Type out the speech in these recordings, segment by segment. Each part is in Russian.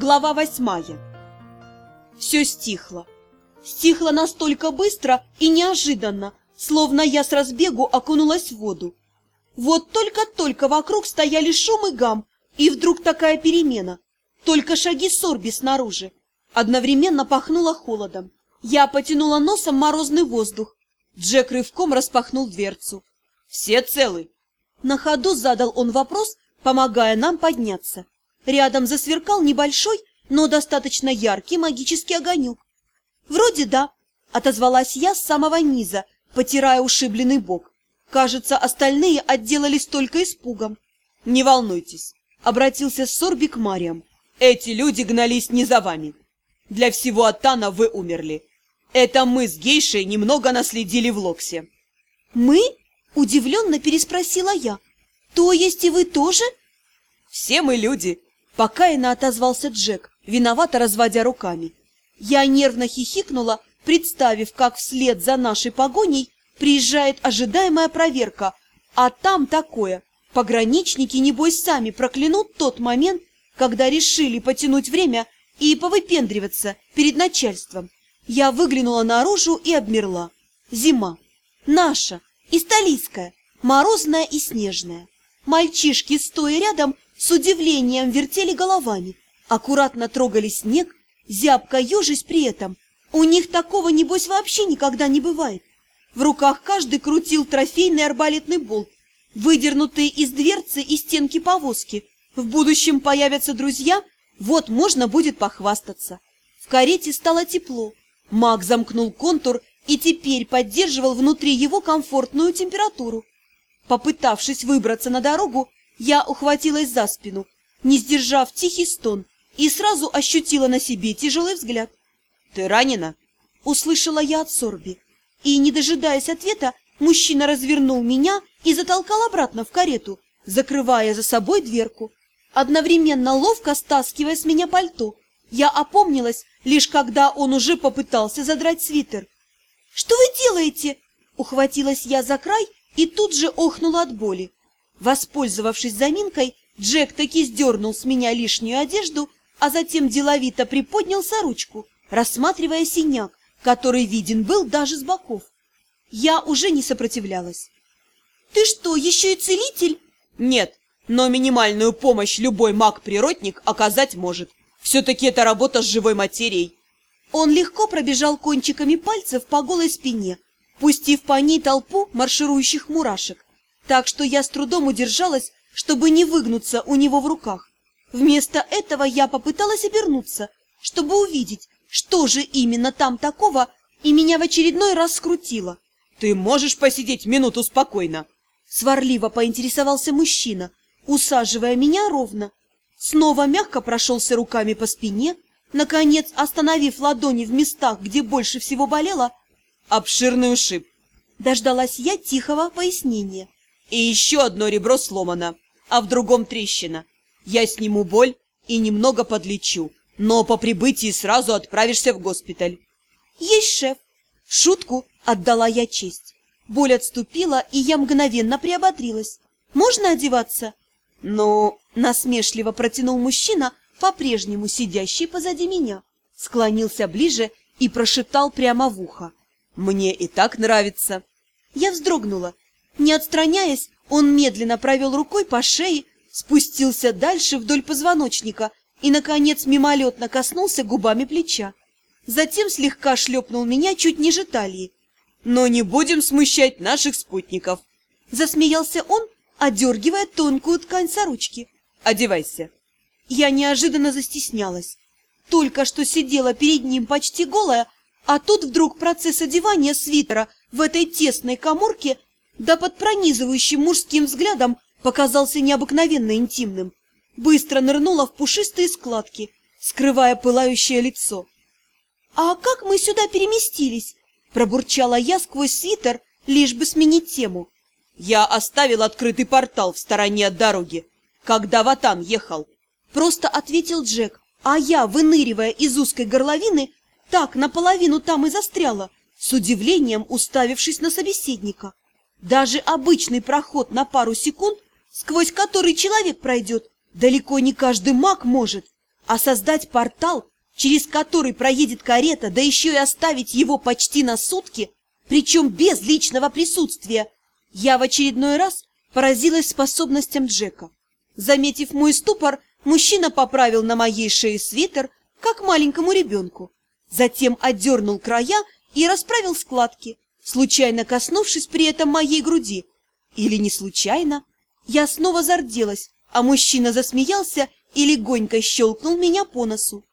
Глава восьмая. Все стихло. Стихло настолько быстро и неожиданно, словно я с разбегу окунулась в воду. Вот только-только вокруг стояли шум и гам, и вдруг такая перемена. Только шаги Сорби снаружи. Одновременно пахнуло холодом. Я потянула носом морозный воздух. Джек рывком распахнул дверцу. «Все целы?» На ходу задал он вопрос, помогая нам подняться. Рядом засверкал небольшой, но достаточно яркий магический огонек. «Вроде да», — отозвалась я с самого низа, потирая ушибленный бок. Кажется, остальные отделались только испугом. «Не волнуйтесь», — обратился Сорби к. «Эти люди гнались не за вами. Для всего Атана вы умерли. Это мы с гейшей немного наследили в Локсе». «Мы?» — удивленно переспросила я. «То есть и вы тоже?» «Все мы люди», Покаянно отозвался Джек, виновато разводя руками. Я нервно хихикнула, представив, как вслед за нашей погоней приезжает ожидаемая проверка, а там такое. Пограничники, небось, сами проклянут тот момент, когда решили потянуть время и повыпендриваться перед начальством. Я выглянула наружу и обмерла. Зима. Наша, исталийская, морозная и снежная. Мальчишки, стоя рядом, с удивлением вертели головами, аккуратно трогали снег, зябко ежись при этом. У них такого, небось, вообще никогда не бывает. В руках каждый крутил трофейный арбалетный болт, выдернутый из дверцы и стенки повозки. В будущем появятся друзья, вот можно будет похвастаться. В карете стало тепло. Маг замкнул контур и теперь поддерживал внутри его комфортную температуру. Попытавшись выбраться на дорогу, я ухватилась за спину, не сдержав тихий стон, и сразу ощутила на себе тяжелый взгляд. «Ты ранена?» — услышала я от Сорби. И, не дожидаясь ответа, мужчина развернул меня и затолкал обратно в карету, закрывая за собой дверку. Одновременно ловко стаскивая с меня пальто. Я опомнилась, лишь когда он уже попытался задрать свитер. «Что вы делаете?» Ухватилась я за край и тут же охнула от боли. Воспользовавшись заминкой, Джек таки сдернул с меня лишнюю одежду, а затем деловито приподнял ручку, рассматривая синяк, который виден был даже с боков. Я уже не сопротивлялась. «Ты что, еще и целитель?» «Нет, но минимальную помощь любой маг-природник оказать может. Все-таки это работа с живой материей». Он легко пробежал кончиками пальцев по голой спине, пустив по ней толпу марширующих мурашек так что я с трудом удержалась, чтобы не выгнуться у него в руках. Вместо этого я попыталась обернуться, чтобы увидеть, что же именно там такого, и меня в очередной раз скрутило. «Ты можешь посидеть минуту спокойно?» Сварливо поинтересовался мужчина, усаживая меня ровно. Снова мягко прошелся руками по спине, наконец, остановив ладони в местах, где больше всего болело. «Обширный ушиб!» Дождалась я тихого пояснения. И еще одно ребро сломано, а в другом трещина. Я сниму боль и немного подлечу, но по прибытии сразу отправишься в госпиталь. Есть шеф. Шутку отдала я честь. Боль отступила, и я мгновенно приободрилась. Можно одеваться? Ну, насмешливо протянул мужчина, по-прежнему сидящий позади меня. Склонился ближе и прошептал прямо в ухо. Мне и так нравится. Я вздрогнула не отстраняясь, он медленно провел рукой по шее, спустился дальше вдоль позвоночника и, наконец, мимолетно коснулся губами плеча. Затем слегка шлепнул меня чуть ниже талии. «Но не будем смущать наших спутников!» Засмеялся он, одергивая тонкую ткань сорочки. «Одевайся!» Я неожиданно застеснялась. Только что сидела перед ним почти голая, а тут вдруг процесс одевания свитера в этой тесной коморке да под пронизывающим мужским взглядом показался необыкновенно интимным. Быстро нырнула в пушистые складки, скрывая пылающее лицо. «А как мы сюда переместились?» – пробурчала я сквозь свитер, лишь бы сменить тему. «Я оставил открытый портал в стороне от дороги, когда Ватан ехал», – просто ответил Джек, а я, выныривая из узкой горловины, так наполовину там и застряла, с удивлением уставившись на собеседника. Даже обычный проход на пару секунд, сквозь который человек пройдет, далеко не каждый маг может. А создать портал, через который проедет карета, да еще и оставить его почти на сутки, причем без личного присутствия, я в очередной раз поразилась способностям Джека. Заметив мой ступор, мужчина поправил на моей шее свитер, как маленькому ребенку. Затем отдернул края и расправил складки, случайно коснувшись при этом моей груди. Или не случайно. Я снова зарделась, а мужчина засмеялся и легонько щелкнул меня по носу.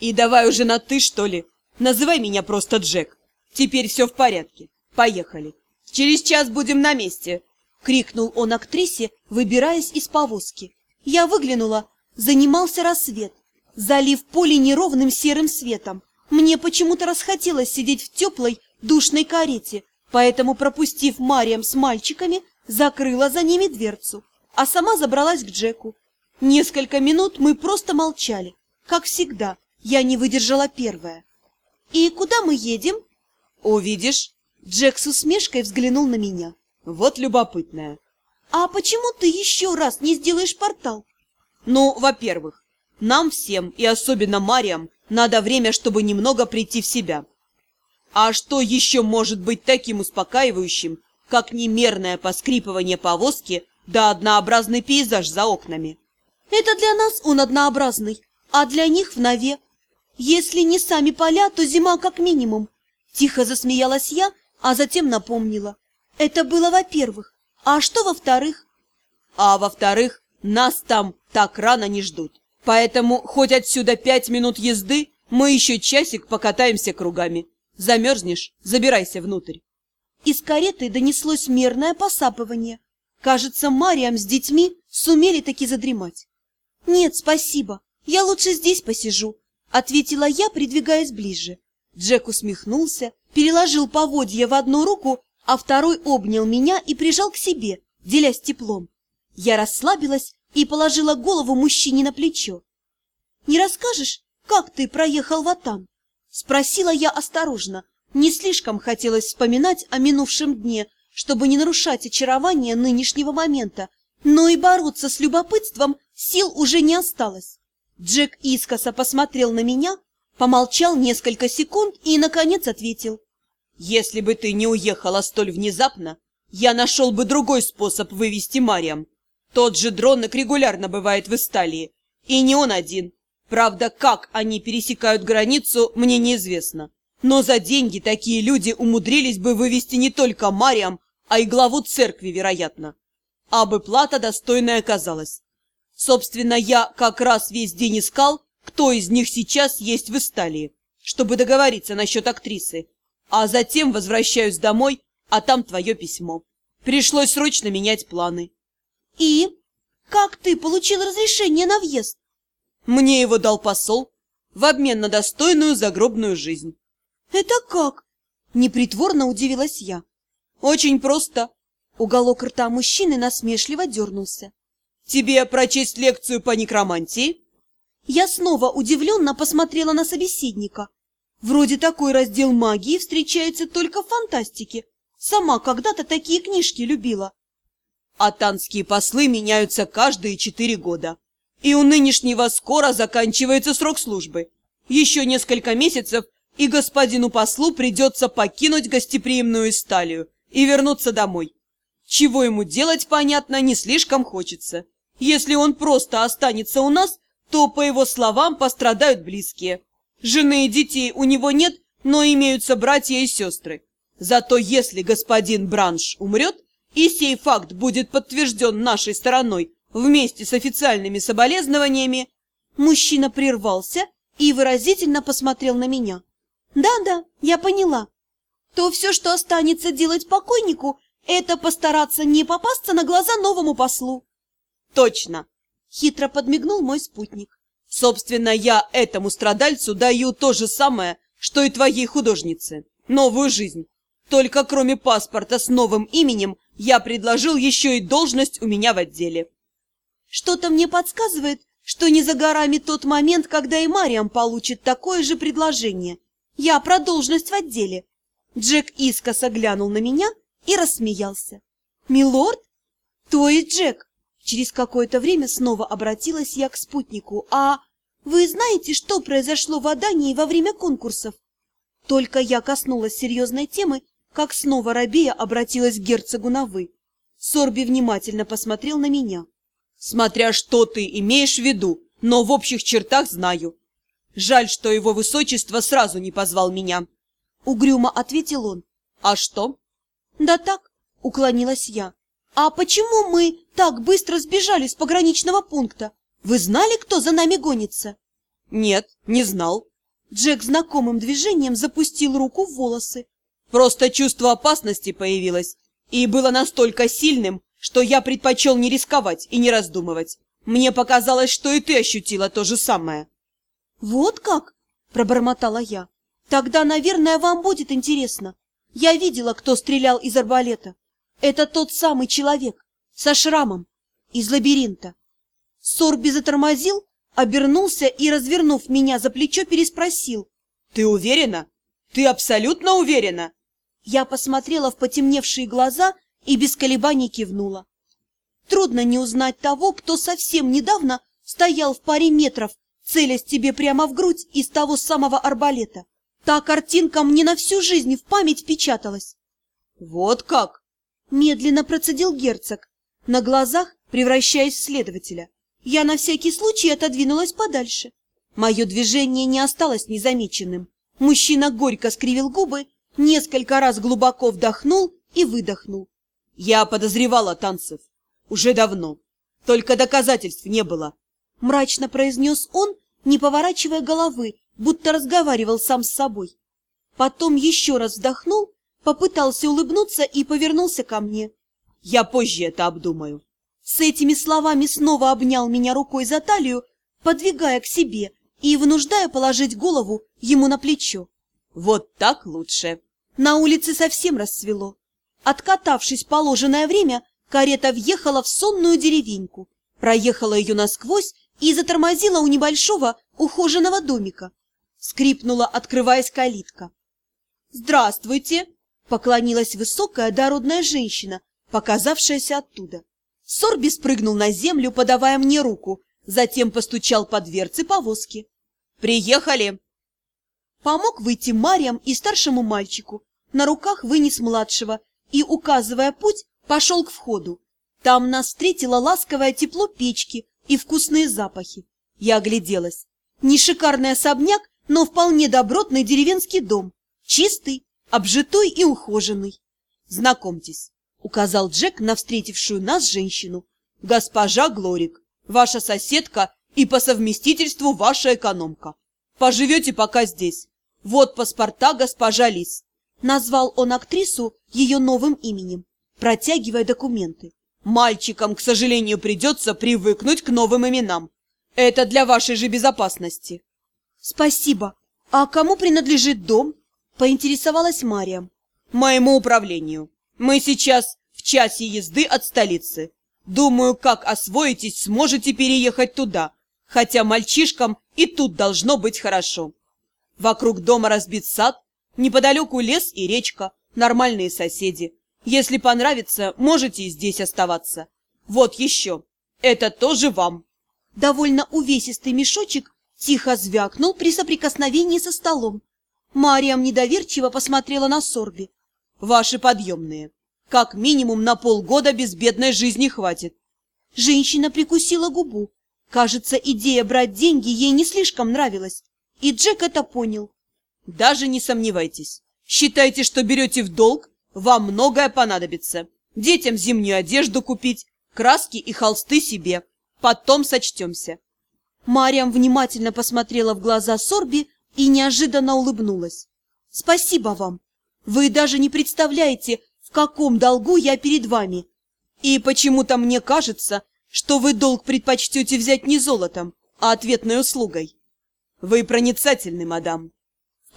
«И давай уже на «ты», что ли? Называй меня просто Джек. Теперь все в порядке. Поехали. Через час будем на месте!» — крикнул он актрисе, выбираясь из повозки. Я выглянула. Занимался рассвет, залив поле неровным серым светом. Мне почему-то расхотелось сидеть в теплой, душной карете, поэтому, пропустив Мариам с мальчиками, закрыла за ними дверцу, а сама забралась к Джеку. Несколько минут мы просто молчали. Как всегда, я не выдержала первая. «И куда мы едем?» «Увидишь». Джек с усмешкой взглянул на меня. «Вот любопытная». «А почему ты еще раз не сделаешь портал?» «Ну, во-первых, нам всем, и особенно Мариам, надо время, чтобы немного прийти в себя. А что еще может быть таким успокаивающим, как немерное поскрипывание повозки да однообразный пейзаж за окнами? Это для нас он однообразный, а для них в нове. Если не сами поля, то зима как минимум. Тихо засмеялась я, а затем напомнила. Это было во-первых. А что во-вторых? А во-вторых, нас там так рано не ждут. Поэтому хоть отсюда пять минут езды, мы еще часик покатаемся кругами. Замерзнешь, забирайся внутрь. Из кареты донеслось мерное посапывание. Кажется, Мариам с детьми сумели таки задремать. «Нет, спасибо, я лучше здесь посижу», — ответила я, придвигаясь ближе. Джек усмехнулся, переложил поводья в одну руку, а второй обнял меня и прижал к себе, делясь теплом. Я расслабилась и положила голову мужчине на плечо. «Не расскажешь, как ты проехал в Атан?» Спросила я осторожно. Не слишком хотелось вспоминать о минувшем дне, чтобы не нарушать очарование нынешнего момента, но и бороться с любопытством сил уже не осталось. Джек искоса посмотрел на меня, помолчал несколько секунд и, наконец, ответил. «Если бы ты не уехала столь внезапно, я нашел бы другой способ вывести Мариам. Тот же дронок регулярно бывает в Исталии, и не он один. Правда, как они пересекают границу, мне неизвестно. Но за деньги такие люди умудрились бы вывести не только Мариам, а и главу церкви, вероятно. А бы плата достойная оказалась. Собственно, я как раз весь день искал, кто из них сейчас есть в Исталии, чтобы договориться насчет актрисы. А затем возвращаюсь домой, а там твое письмо. Пришлось срочно менять планы. И? Как ты получил разрешение на въезд? Мне его дал посол в обмен на достойную загробную жизнь. Это как? Непритворно удивилась я. Очень просто. Уголок рта мужчины насмешливо дернулся. Тебе прочесть лекцию по некромантии? Я снова удивленно посмотрела на собеседника. Вроде такой раздел магии встречается только в фантастике. Сама когда-то такие книжки любила. Атанские послы меняются каждые четыре года. И у нынешнего скоро заканчивается срок службы. Еще несколько месяцев, и господину послу придется покинуть гостеприимную Исталию и вернуться домой. Чего ему делать, понятно, не слишком хочется. Если он просто останется у нас, то, по его словам, пострадают близкие. Жены и детей у него нет, но имеются братья и сестры. Зато если господин Бранш умрет, и сей факт будет подтвержден нашей стороной, Вместе с официальными соболезнованиями мужчина прервался и выразительно посмотрел на меня. «Да-да, я поняла. То все, что останется делать покойнику, это постараться не попасться на глаза новому послу». «Точно!» — хитро подмигнул мой спутник. «Собственно, я этому страдальцу даю то же самое, что и твоей художнице. Новую жизнь. Только кроме паспорта с новым именем, я предложил еще и должность у меня в отделе». Что-то мне подсказывает, что не за горами тот момент, когда и Мариам получит такое же предложение. Я про должность в отделе. Джек искоса глянул на меня и рассмеялся. «Милорд? То есть Джек?» Через какое-то время снова обратилась я к спутнику. «А вы знаете, что произошло в Адании во время конкурсов? Только я коснулась серьезной темы, как снова Рабея обратилась к герцогу на «вы». Сорби внимательно посмотрел на меня. Смотря что ты имеешь в виду, но в общих чертах знаю. Жаль, что его высочество сразу не позвал меня. Угрюмо ответил он. А что? Да так, уклонилась я. А почему мы так быстро сбежали с пограничного пункта? Вы знали, кто за нами гонится? Нет, не знал. Джек знакомым движением запустил руку в волосы. Просто чувство опасности появилось, и было настолько сильным, что я предпочел не рисковать и не раздумывать. Мне показалось, что и ты ощутила то же самое. Вот как? Пробормотала я. Тогда, наверное, вам будет интересно. Я видела, кто стрелял из арбалета. Это тот самый человек, со шрамом, из лабиринта. Сорби затормозил, обернулся и, развернув меня за плечо, переспросил. Ты уверена? Ты абсолютно уверена? Я посмотрела в потемневшие глаза и без колебаний кивнула. Трудно не узнать того, кто совсем недавно стоял в паре метров, целясь тебе прямо в грудь из того самого арбалета. Та картинка мне на всю жизнь в память печаталась. Вот как? Медленно процедил герцог, на глазах превращаясь в следователя. Я на всякий случай отодвинулась подальше. Мое движение не осталось незамеченным. Мужчина горько скривил губы, несколько раз глубоко вдохнул и выдохнул. Я подозревала танцев. Уже давно. Только доказательств не было. Мрачно произнес он, не поворачивая головы, будто разговаривал сам с собой. Потом еще раз вздохнул, попытался улыбнуться и повернулся ко мне. Я позже это обдумаю. С этими словами снова обнял меня рукой за талию, подвигая к себе и вынуждая положить голову ему на плечо. Вот так лучше. На улице совсем рассвело. Откатавшись положенное время, карета въехала в сонную деревеньку, проехала ее насквозь и затормозила у небольшого ухоженного домика. Скрипнула, открываясь калитка. «Здравствуйте!» — поклонилась высокая дородная женщина, показавшаяся оттуда. Сорби спрыгнул на землю, подавая мне руку, затем постучал по дверце повозки. «Приехали!» Помог выйти Мариям и старшему мальчику, на руках вынес младшего и, указывая путь, пошел к входу. Там нас встретило ласковое тепло печки и вкусные запахи. Я огляделась. Не шикарный особняк, но вполне добротный деревенский дом. Чистый, обжитой и ухоженный. Знакомьтесь, указал Джек на встретившую нас женщину. Госпожа Глорик, ваша соседка и по совместительству ваша экономка. Поживете пока здесь. Вот паспорта госпожа Лис. Назвал он актрису ее новым именем, протягивая документы. Мальчикам, к сожалению, придется привыкнуть к новым именам. Это для вашей же безопасности. Спасибо. А кому принадлежит дом? Поинтересовалась Мариям. Моему управлению. Мы сейчас в часе езды от столицы. Думаю, как освоитесь, сможете переехать туда. Хотя мальчишкам и тут должно быть хорошо. Вокруг дома разбит сад, Неподалеку лес и речка, нормальные соседи. Если понравится, можете и здесь оставаться. Вот еще. Это тоже вам. Довольно увесистый мешочек тихо звякнул при соприкосновении со столом. Мариам недоверчиво посмотрела на Сорби. Ваши подъемные. Как минимум на полгода безбедной жизни хватит. Женщина прикусила губу. Кажется, идея брать деньги ей не слишком нравилась. И Джек это понял. Даже не сомневайтесь. Считайте, что берете в долг, вам многое понадобится. Детям зимнюю одежду купить, краски и холсты себе. Потом сочтемся. Мариам внимательно посмотрела в глаза Сорби и неожиданно улыбнулась. «Спасибо вам. Вы даже не представляете, в каком долгу я перед вами. И почему-то мне кажется, что вы долг предпочтете взять не золотом, а ответной услугой. Вы проницательны, мадам.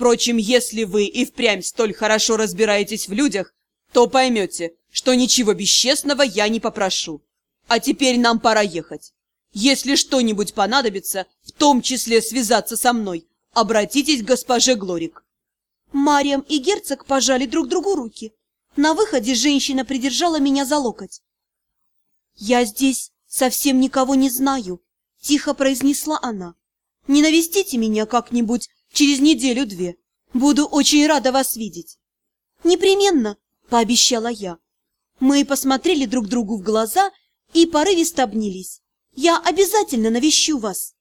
Впрочем, если вы и впрямь столь хорошо разбираетесь в людях, то поймете, что ничего бесчестного я не попрошу. А теперь нам пора ехать. Если что-нибудь понадобится, в том числе связаться со мной, обратитесь к госпоже Глорик. Мариам и герцог пожали друг другу руки. На выходе женщина придержала меня за локоть. «Я здесь совсем никого не знаю», — тихо произнесла она. Не навестите меня как-нибудь через неделю-две. Буду очень рада вас видеть. Непременно, пообещала я. Мы посмотрели друг другу в глаза и порывисто обнялись. Я обязательно навещу вас.